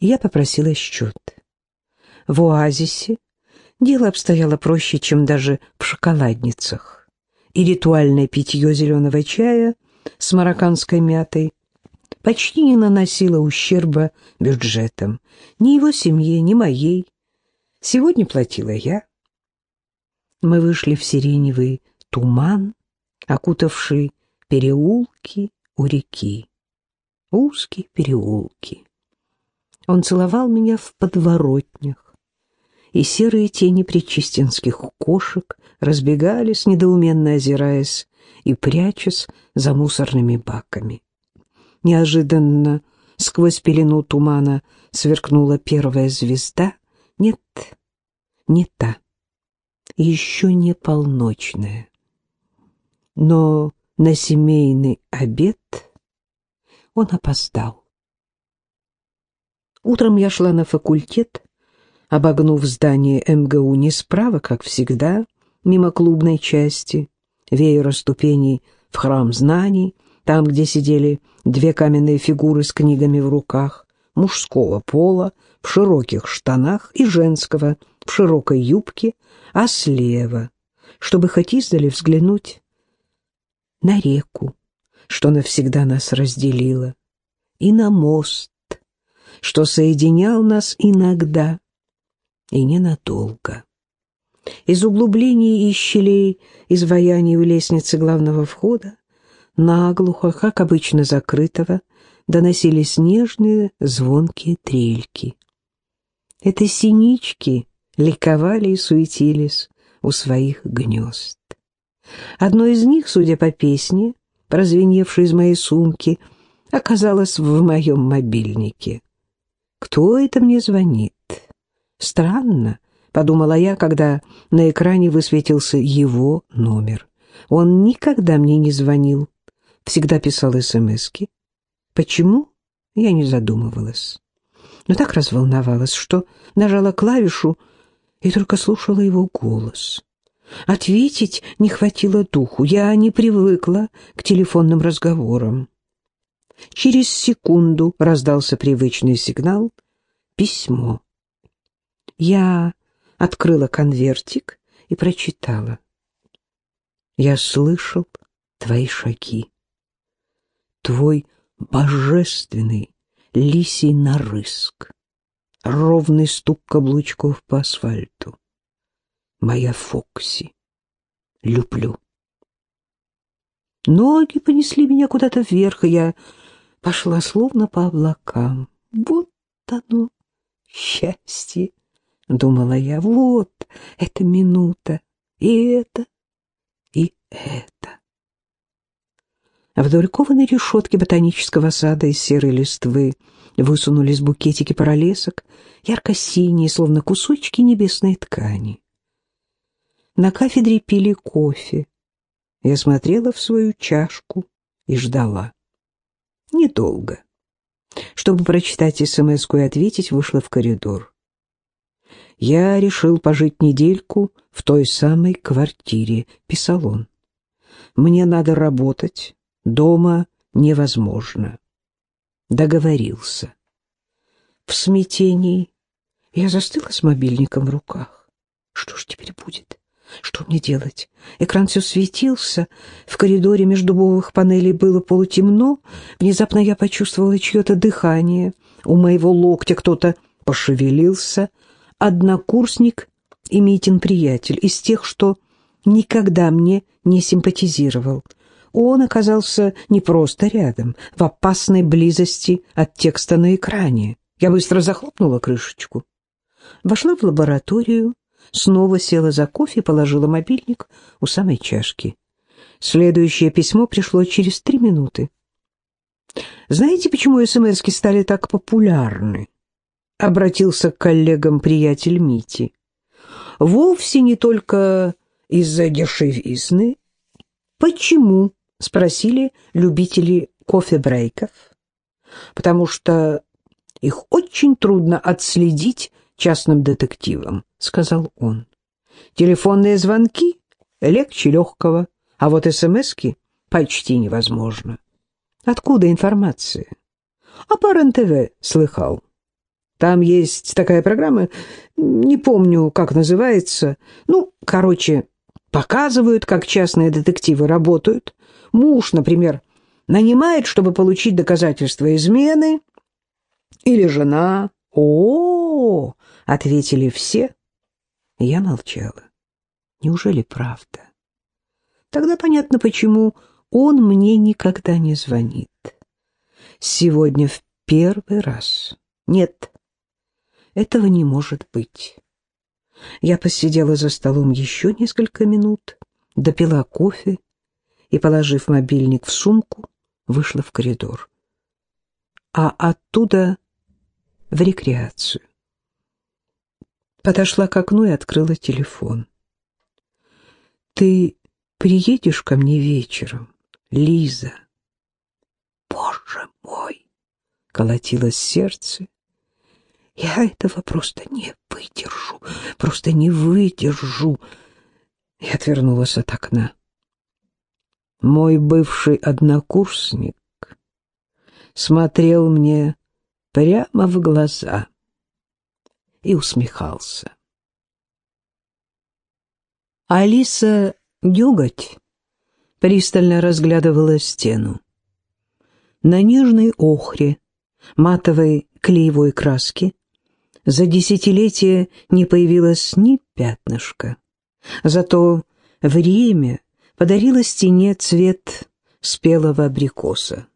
я попросила счет. В оазисе дело обстояло проще, чем даже в шоколадницах, и ритуальное питье зеленого чая с марокканской мятой почти не наносило ущерба бюджетам, ни его семье, ни моей. Сегодня платила я. Мы вышли в сиреневый туман, окутавший переулки у реки. Узкие переулки. Он целовал меня в подворотнях, и серые тени причистинских кошек разбегались, недоуменно озираясь и прячась за мусорными баками. Неожиданно сквозь пелену тумана сверкнула первая звезда. Нет, не та, еще не полночная. Но на семейный обед он опоздал. Утром я шла на факультет, обогнув здание МГУ не справа, как всегда, мимо клубной части, веера ступеней в храм знаний, там, где сидели две каменные фигуры с книгами в руках, мужского пола, в широких штанах и женского, в широкой юбке, а слева, чтобы хоть издали взглянуть на реку, что навсегда нас разделила, и на мост, что соединял нас иногда и ненадолго. Из углублений и щелей изваяний у лестницы главного входа наглухо, как обычно закрытого, доносились нежные звонкие трельки. Это синички ликовали и суетились у своих гнезд. Одно из них, судя по песне, прозвеневшей из моей сумки, оказалось в моем мобильнике. Кто это мне звонит? Странно, подумала я, когда на экране высветился его номер. Он никогда мне не звонил, всегда писал смски. Почему? Я не задумывалась. Но так разволновалась, что нажала клавишу и только слушала его голос. Ответить не хватило духу, я не привыкла к телефонным разговорам. Через секунду раздался привычный сигнал — письмо. Я открыла конвертик и прочитала. «Я слышал твои шаги твой божественный лисий нарыск, ровный стук каблучков по асфальту. Моя Фокси, люблю. Ноги понесли меня куда-то вверх, и я пошла словно по облакам. Вот оно, счастье, думала я, вот эта минута, и это, и это. Вдоль кованой решетки ботанического сада из серой листвы высунулись букетики пролесок, ярко-синие, словно кусочки небесной ткани. На кафедре пили кофе. Я смотрела в свою чашку и ждала. Недолго. Чтобы прочитать смс и ответить, вышла в коридор. «Я решил пожить недельку в той самой квартире», — писал он. «Мне надо работать, Дома невозможно. Договорился. В смятении я застыла с мобильником в руках. Что ж теперь будет? Что мне делать? Экран все светился, в коридоре между дубовых панелей было полутемно. Внезапно я почувствовала чье-то дыхание. У моего локтя кто-то пошевелился. Однокурсник и Митин приятель, из тех, что никогда мне не симпатизировал — он оказался не просто рядом, в опасной близости от текста на экране. Я быстро захлопнула крышечку. Вошла в лабораторию, снова села за кофе и положила мобильник у самой чашки. Следующее письмо пришло через три минуты. «Знаете, почему СМСки стали так популярны?» — обратился к коллегам приятель Мити. «Вовсе не только из-за дешевизны. Почему?» — спросили любители кофе-брейков. «Потому что их очень трудно отследить частным детективам», — сказал он. «Телефонные звонки легче легкого, а вот СМСки почти невозможно. Откуда информация?» «А по РЕН-ТВ слыхал». Там есть такая программа, не помню, как называется. Ну, короче, показывают, как частные детективы работают. Муж, например, нанимает, чтобы получить доказательства измены, или жена. О, -о, -о, ответили все. Я молчала. Неужели правда? Тогда понятно, почему он мне никогда не звонит. Сегодня в первый раз. Нет, этого не может быть. Я посидела за столом еще несколько минут, допила кофе и, положив мобильник в сумку, вышла в коридор. А оттуда в рекреацию. Подошла к окну и открыла телефон. «Ты приедешь ко мне вечером, Лиза?» «Боже мой!» — колотилось сердце. Я этого просто не выдержу, просто не выдержу. И отвернулась от окна. Мой бывший однокурсник смотрел мне прямо в глаза и усмехался. Алиса Дюготь пристально разглядывала стену. На нежной охре матовой клеевой краски за десятилетия не появилось ни пятнышка. Зато время подарило стене цвет спелого абрикоса.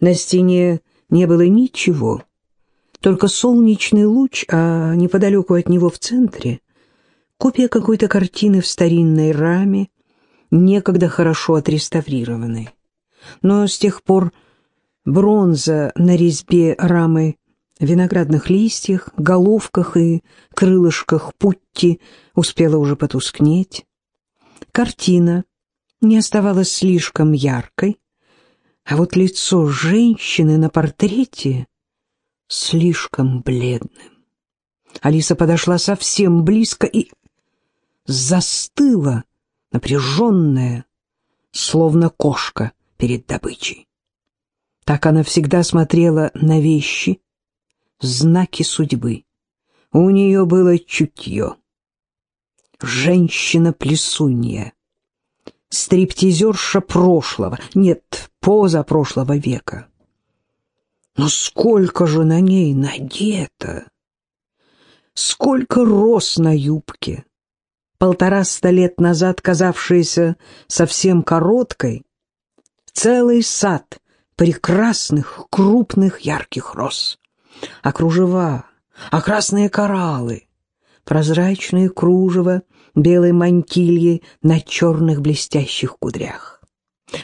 На стене не было ничего, только солнечный луч, а неподалеку от него в центре копия какой-то картины в старинной раме, некогда хорошо отреставрированной. Но с тех пор бронза на резьбе рамы виноградных листьях, головках и крылышках путти успела уже потускнеть. Картина не оставалась слишком яркой, а вот лицо женщины на портрете слишком бледным. Алиса подошла совсем близко и застыла, напряженная, словно кошка перед добычей. Так она всегда смотрела на вещи, знаки судьбы. У нее было чутье. Женщина-плесунья. Стриптизерша прошлого, нет, позапрошлого века. Но сколько же на ней надето! Сколько роз на юбке! Полтораста лет назад казавшаяся совсем короткой, целый сад прекрасных, крупных, ярких роз а кружева, а красные кораллы, прозрачные кружева белой мантильи на черных блестящих кудрях.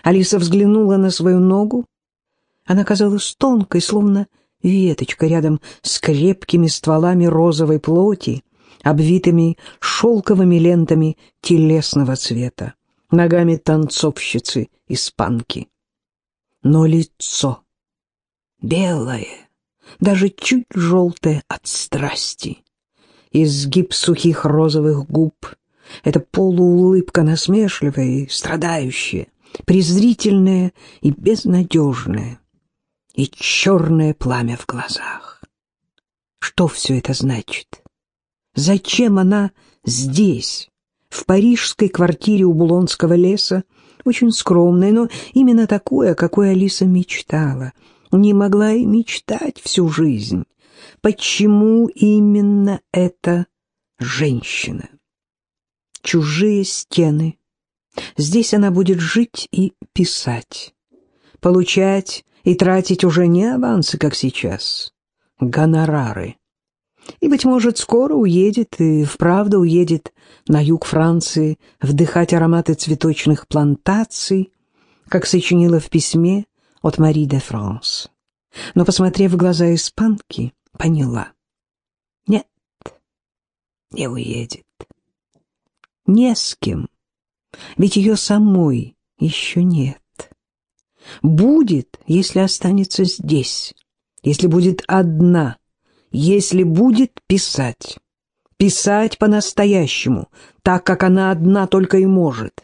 Алиса взглянула на свою ногу. Она казалась тонкой, словно веточка рядом с крепкими стволами розовой плоти, обвитыми шелковыми лентами телесного цвета, ногами танцовщицы-испанки. Но лицо белое, даже чуть желтое от страсти. Изгиб сухих розовых губ — это полуулыбка насмешливая и страдающая, презрительная и безнадежная, и черное пламя в глазах. Что все это значит? Зачем она здесь, в парижской квартире у Булонского леса, очень скромной, но именно такой, о какой Алиса мечтала — не могла и мечтать всю жизнь. Почему именно эта женщина? Чужие стены. Здесь она будет жить и писать. Получать и тратить уже не авансы, как сейчас. Гонорары. И, быть может, скоро уедет, и вправду уедет на юг Франции вдыхать ароматы цветочных плантаций, как сочинила в письме от Мари де Франс. Но, посмотрев в глаза испанки, поняла. Нет, не уедет. Не с кем. Ведь ее самой еще нет. Будет, если останется здесь, если будет одна, если будет писать. Писать по-настоящему, так, как она одна только и может.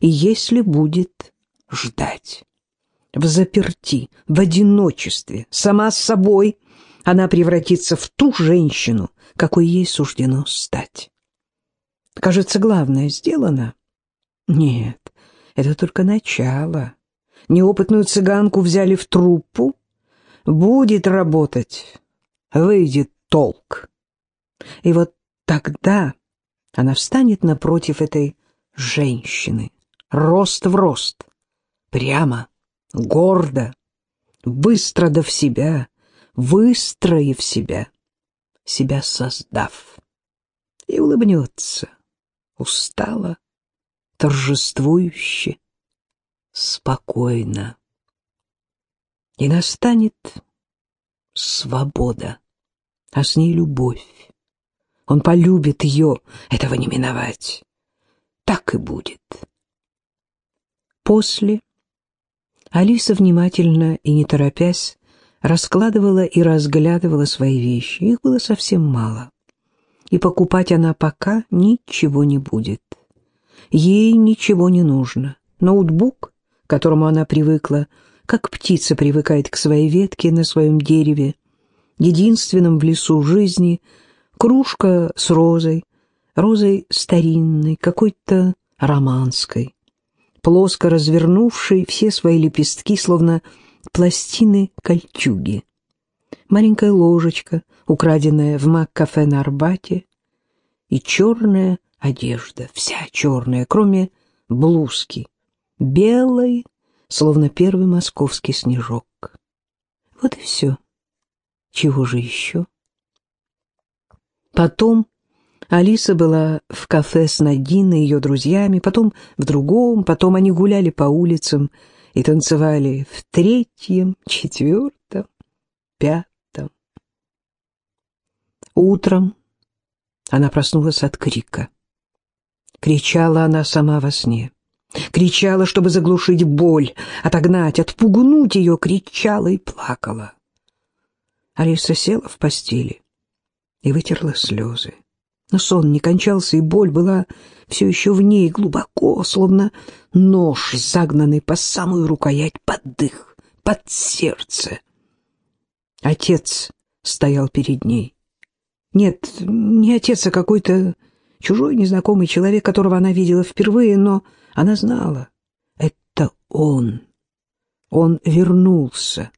И если будет ждать в заперти, в одиночестве, сама с собой, она превратится в ту женщину, какой ей суждено стать. Кажется, главное сделано. Нет, это только начало. Неопытную цыганку взяли в труппу. Будет работать, выйдет толк. И вот тогда она встанет напротив этой женщины, рост в рост, прямо, гордо, быстро до в себя, выстроив себя, себя создав, и улыбнется, устало, торжествующе, спокойно. И настанет свобода, а с ней любовь. Он полюбит ее, этого не миновать. Так и будет. После Алиса внимательно и не торопясь раскладывала и разглядывала свои вещи. Их было совсем мало. И покупать она пока ничего не будет. Ей ничего не нужно. Ноутбук, к которому она привыкла, как птица привыкает к своей ветке на своем дереве, единственном в лесу жизни, кружка с розой, розой старинной, какой-то романской плоско развернувший все свои лепестки, словно пластины кольчуги. Маленькая ложечка, украденная в мак-кафе на Арбате, и черная одежда, вся черная, кроме блузки, белой, словно первый московский снежок. Вот и все. Чего же еще? Потом Алиса была в кафе с Надиной и ее друзьями, потом в другом, потом они гуляли по улицам и танцевали в третьем, четвертом, пятом. Утром она проснулась от крика. Кричала она сама во сне. Кричала, чтобы заглушить боль, отогнать, отпугнуть ее, кричала и плакала. Алиса села в постели и вытерла слезы. Но сон не кончался, и боль была все еще в ней глубоко, словно нож, загнанный по самую рукоять под дых, под сердце. Отец стоял перед ней. Нет, не отец, а какой-то чужой незнакомый человек, которого она видела впервые, но она знала. Это он. Он вернулся.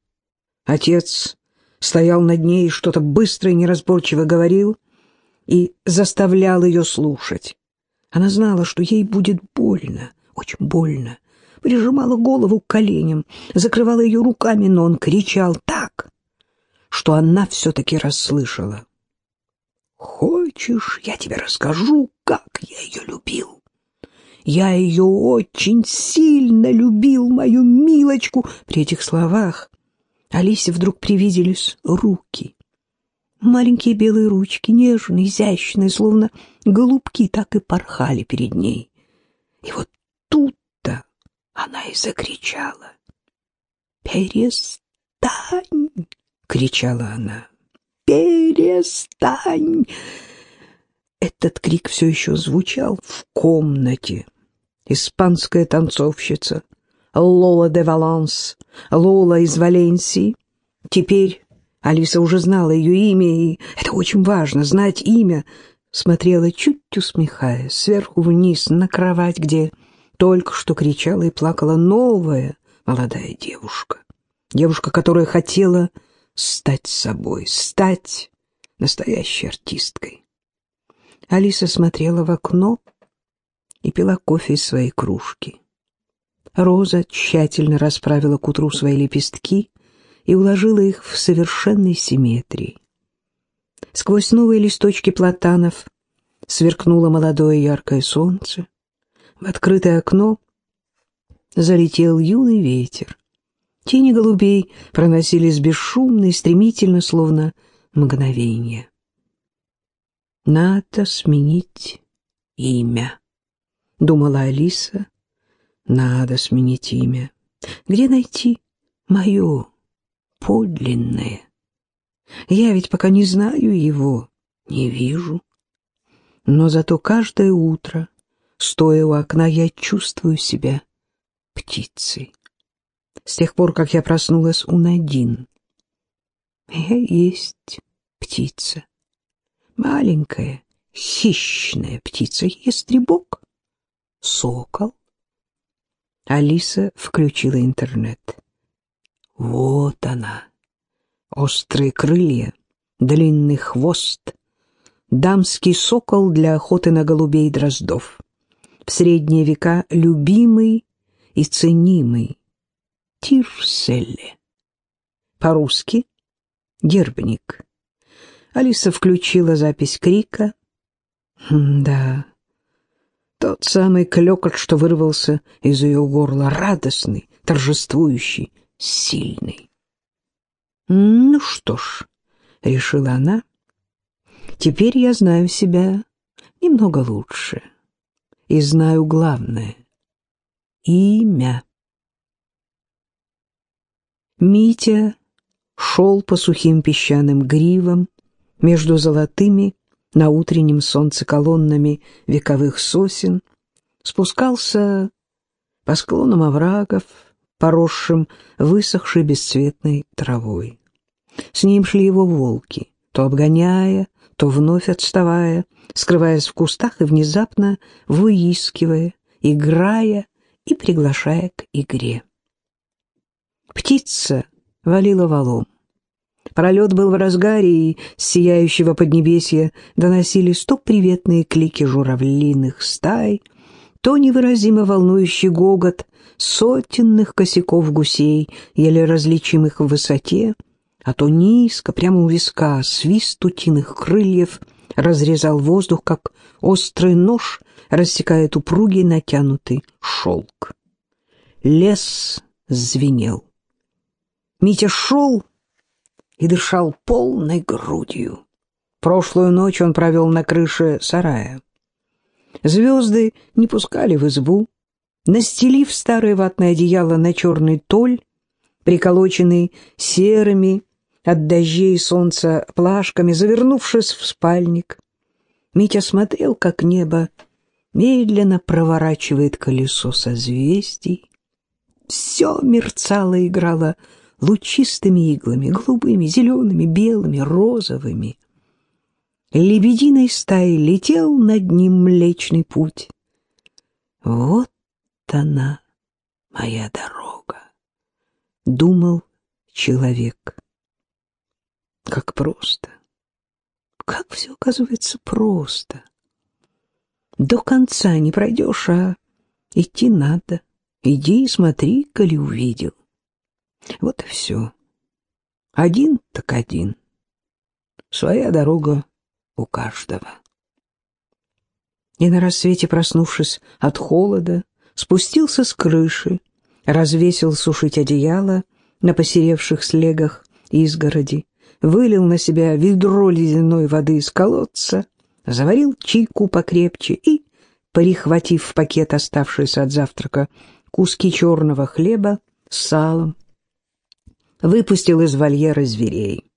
Отец стоял над ней и что-то быстро и неразборчиво говорил и заставлял ее слушать. Она знала, что ей будет больно, очень больно. Прижимала голову к коленям, закрывала ее руками, но он кричал так, что она все-таки расслышала. «Хочешь, я тебе расскажу, как я ее любил?» Я ее очень сильно любил, мою милочку. При этих словах Алисе вдруг привиделись руки. Маленькие белые ручки, нежные, изящные, словно голубки, так и порхали перед ней. И вот тут-то она и закричала. «Перестань!» — кричала она. «Перестань!» Этот крик все еще звучал в комнате. Испанская танцовщица Лола де Валанс, Лола из Валенсии, теперь Алиса уже знала ее имя, и это очень важно, знать имя. Смотрела, чуть усмехаясь, сверху вниз на кровать, где только что кричала и плакала новая молодая девушка. Девушка, которая хотела стать собой, стать настоящей артисткой. Алиса смотрела в окно и пила кофе из своей кружки. Роза тщательно расправила к утру свои лепестки и уложила их в совершенной симметрии. Сквозь новые листочки платанов сверкнуло молодое яркое солнце. В открытое окно залетел юный ветер. Тени голубей проносились бесшумно и стремительно, словно мгновение. «Надо сменить имя», — думала Алиса. «Надо сменить имя. Где найти мое?» подлинное. Я ведь пока не знаю его, не вижу. Но зато каждое утро, стоя у окна, я чувствую себя птицей. С тех пор, как я проснулась у Надин. Я есть птица. Маленькая, хищная птица. Ястребок, сокол. Алиса включила интернет. Вот она. Острые крылья, длинный хвост. Дамский сокол для охоты на голубей и дроздов. В средние века любимый и ценимый. Тирселе. По-русски гербник. Алиса включила запись крика. Да, тот самый клёкот, что вырвался из ее горла, радостный, торжествующий, сильный. «Ну что ж», — решила она, — «теперь я знаю себя немного лучше и знаю главное — имя». Митя шел по сухим песчаным гривам между золотыми на утреннем солнце колоннами вековых сосен, спускался по склонам оврагов, поросшим высохшей бесцветной травой. С ним шли его волки, то обгоняя, то вновь отставая, скрываясь в кустах и внезапно выискивая, играя и приглашая к игре. Птица валила валом. Пролет был в разгаре, и с сияющего поднебесья доносились то приветные клики журавлиных стай, то невыразимо волнующий гогот сотенных косяков гусей, еле различимых в высоте, а то низко, прямо у виска, свист утиных крыльев разрезал воздух, как острый нож рассекает упругий натянутый шелк. Лес звенел. Митя шел и дышал полной грудью. Прошлую ночь он провел на крыше сарая. Звезды не пускали в избу. Настелив старое ватное одеяло на черный толь, приколоченный серыми от дождей и солнца плашками, завернувшись в спальник, Митя смотрел, как небо медленно проворачивает колесо созвездий. Все мерцало и играло лучистыми иглами, голубыми, зелеными, белыми, розовыми. Лебединой стаей летел над ним Млечный Путь. Вот она, моя дорога, думал человек. Как просто, как все оказывается просто. До конца не пройдешь, а идти надо. Иди и смотри, коли увидел. Вот и все. Один так один. Своя дорога у каждого. И на рассвете, проснувшись от холода, спустился с крыши, развесил сушить одеяло на посеревших слегах изгороди, вылил на себя ведро ледяной воды из колодца, заварил чайку покрепче и, перехватив в пакет оставшиеся от завтрака куски черного хлеба с салом, выпустил из вольера зверей.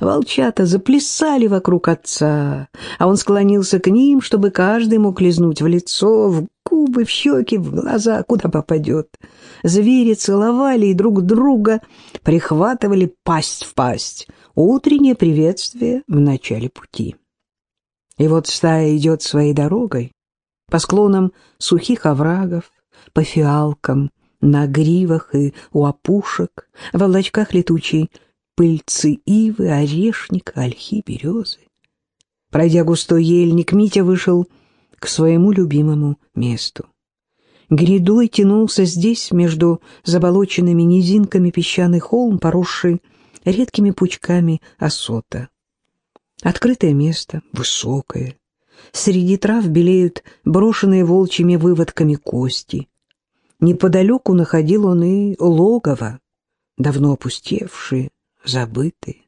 Волчата заплясали вокруг отца, а он склонился к ним, чтобы каждый мог лизнуть в лицо, в губы, в щеки, в глаза, куда попадет. Звери целовали и друг друга прихватывали пасть в пасть. Утреннее приветствие в начале пути. И вот стая идет своей дорогой, по склонам сухих оврагов, по фиалкам, на гривах и у опушек, в облачках летучей пыльцы ивы, орешника, ольхи, березы. Пройдя густой ельник, Митя вышел к своему любимому месту. Грядой тянулся здесь, между заболоченными низинками песчаный холм, поросший редкими пучками осота. Открытое место, высокое. Среди трав белеют брошенные волчьими выводками кости. Неподалеку находил он и логово, давно опустевшие, забытые.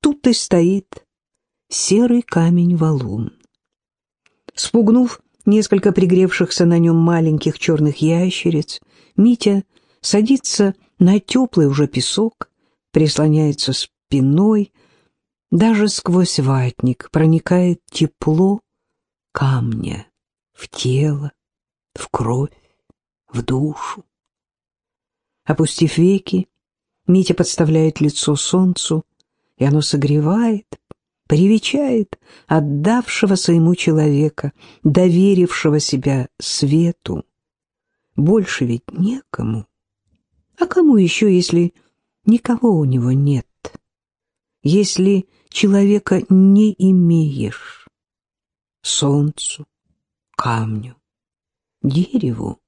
Тут и стоит серый камень-валун. Спугнув несколько пригревшихся на нем маленьких черных ящериц, Митя садится на теплый уже песок, прислоняется спиной, даже сквозь ватник проникает тепло камня в тело, в кровь в душу. Опустив веки, Митя подставляет лицо солнцу, и оно согревает, привечает отдавшего своему человека, доверившего себя свету. Больше ведь некому. А кому еще, если никого у него нет? Если человека не имеешь? Солнцу, камню, дереву.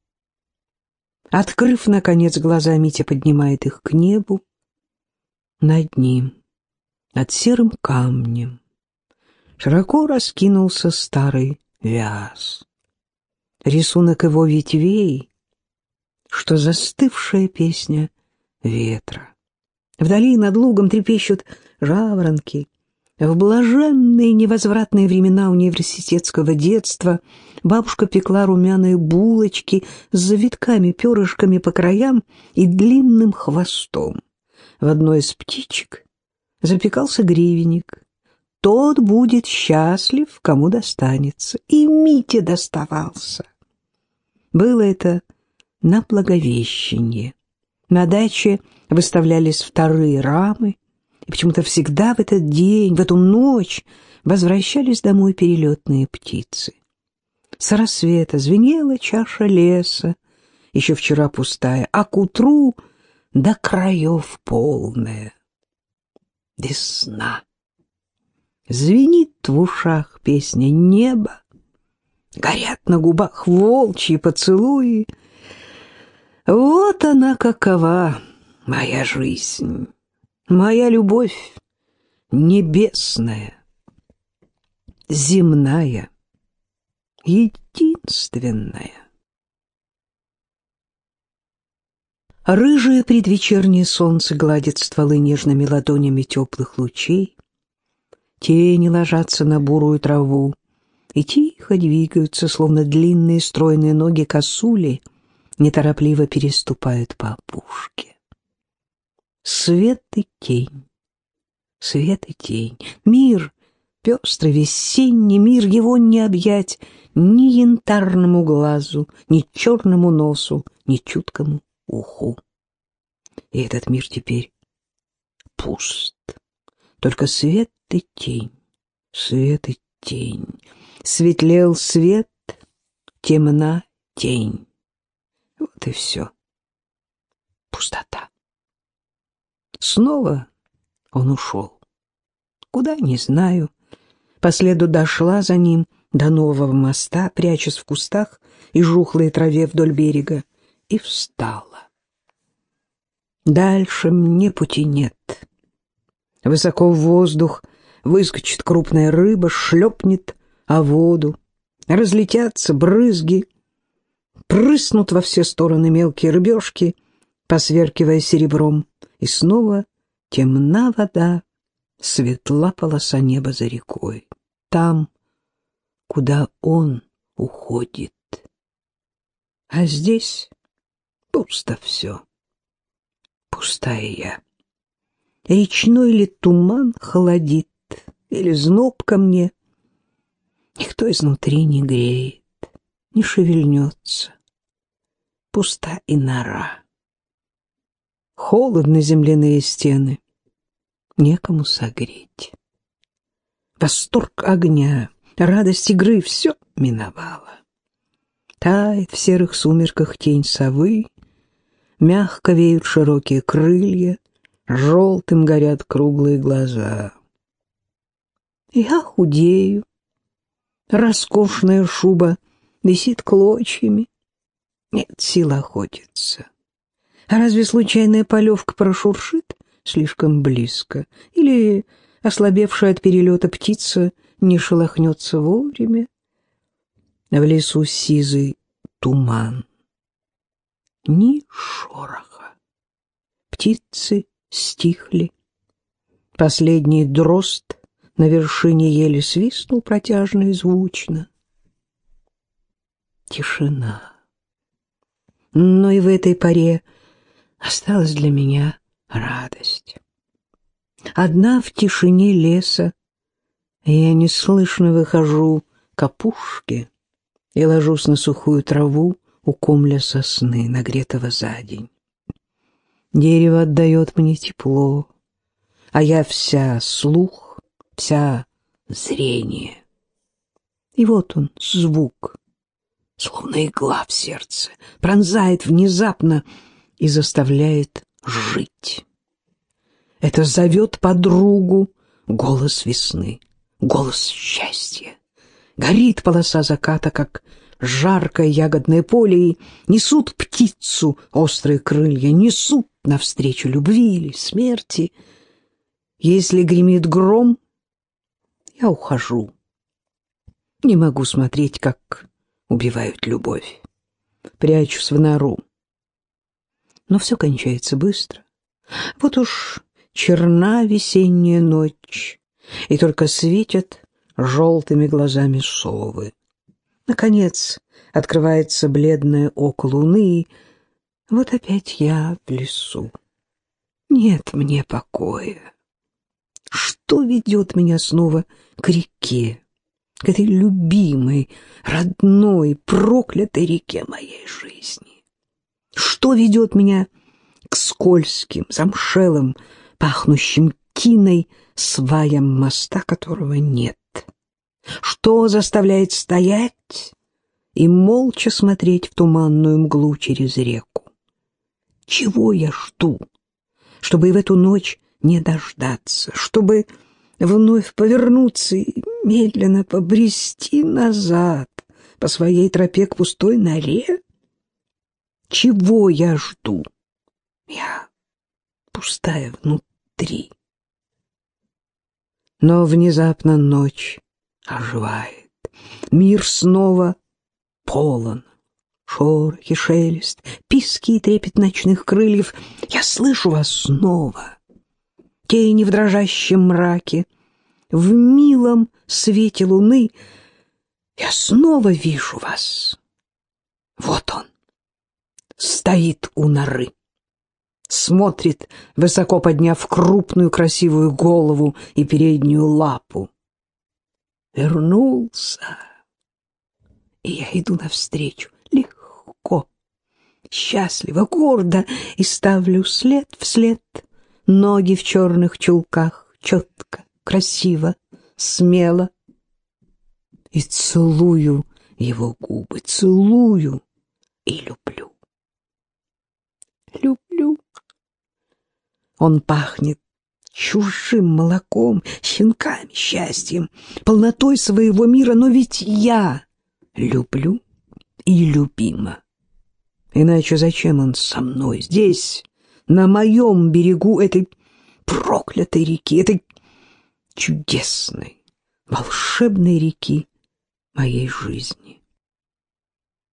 Открыв, наконец, глаза, Митя поднимает их к небу. Над ним, над серым камнем, широко раскинулся старый вяз. Рисунок его ветвей, что застывшая песня ветра. Вдали над лугом трепещут жаворонки, в блаженные невозвратные времена университетского детства бабушка пекла румяные булочки с завитками, перышками по краям и длинным хвостом. В одной из птичек запекался гривенник. Тот будет счастлив, кому достанется. И Мите доставался. Было это на Благовещенье. На даче выставлялись вторые рамы, и почему-то всегда в этот день, в эту ночь возвращались домой перелетные птицы. С рассвета звенела чаша леса, еще вчера пустая, а к утру до краев полная. Весна. Звенит в ушах песня неба, горят на губах волчьи поцелуи. Вот она какова, моя жизнь моя любовь небесная, земная, единственная. Рыжее предвечернее солнце гладит стволы нежными ладонями теплых лучей, тени ложатся на бурую траву и тихо двигаются, словно длинные стройные ноги косули, неторопливо переступают по опушке. Свет и тень, свет и тень. Мир, пестрый весенний мир, его не объять ни янтарному глазу, ни черному носу, ни чуткому уху. И этот мир теперь пуст. Только свет и тень, свет и тень. Светлел свет, темна тень. Вот и все. Пустота. Снова он ушел. Куда, не знаю. По следу дошла за ним до нового моста, прячась в кустах и жухлой траве вдоль берега, и встала. Дальше мне пути нет. Высоко в воздух выскочит крупная рыба, шлепнет о воду, разлетятся брызги, прыснут во все стороны мелкие рыбешки, посверкивая серебром и снова темна вода, светла полоса неба за рекой. Там, куда он уходит. А здесь пусто все. Пустая я. Речной ли туман холодит, или зноб ко мне. Никто изнутри не греет, не шевельнется. Пуста и нора. Холодны земляные стены, некому согреть. Восторг огня, радость игры — все миновало. Тает в серых сумерках тень совы, Мягко веют широкие крылья, Желтым горят круглые глаза. Я худею, роскошная шуба висит клочьями, Нет сил охотиться. А разве случайная полевка прошуршит слишком близко? Или ослабевшая от перелета птица не шелохнется вовремя? В лесу сизый туман. Ни шороха. Птицы стихли. Последний дрозд на вершине еле свистнул протяжно и звучно. Тишина. Но и в этой поре осталась для меня радость. Одна в тишине леса, я неслышно выхожу к опушке и ложусь на сухую траву у комля сосны, нагретого за день. Дерево отдает мне тепло, а я вся слух, вся зрение. И вот он, звук, словно игла в сердце, пронзает внезапно и заставляет жить. Это зовет подругу голос весны, голос счастья. Горит полоса заката, как жаркое ягодное поле, и несут птицу острые крылья, несут навстречу любви или смерти. Если гремит гром, я ухожу. Не могу смотреть, как убивают любовь. Прячусь в нору. Но все кончается быстро. Вот уж черна весенняя ночь, и только светят желтыми глазами совы. Наконец открывается бледное око луны, и вот опять я в лесу. Нет мне покоя. Что ведет меня снова к реке, к этой любимой, родной, проклятой реке моей жизни? Что ведет меня к скользким, замшелым, пахнущим тиной сваям моста, которого нет? Что заставляет стоять и молча смотреть в туманную мглу через реку? Чего я жду, чтобы и в эту ночь не дождаться, чтобы вновь повернуться и медленно побрести назад по своей тропе к пустой норе? Чего я жду? Я пустая внутри. Но внезапно ночь оживает. Мир снова полон. Шорохи, шелест, писки и трепет ночных крыльев. Я слышу вас снова. Тени в дрожащем мраке, в милом свете луны. Я снова вижу вас. Вот он, стоит у норы. Смотрит, высоко подняв крупную красивую голову и переднюю лапу вернулся. И я иду навстречу легко, счастливо, гордо, и ставлю след вслед, ноги в черных чулках, четко, красиво, смело. И целую его губы, целую и люблю. Люблю. Он пахнет чужим молоком, щенками, счастьем, полнотой своего мира, но ведь я люблю и любима. Иначе зачем он со мной здесь, на моем берегу этой проклятой реки, этой чудесной, волшебной реки моей жизни?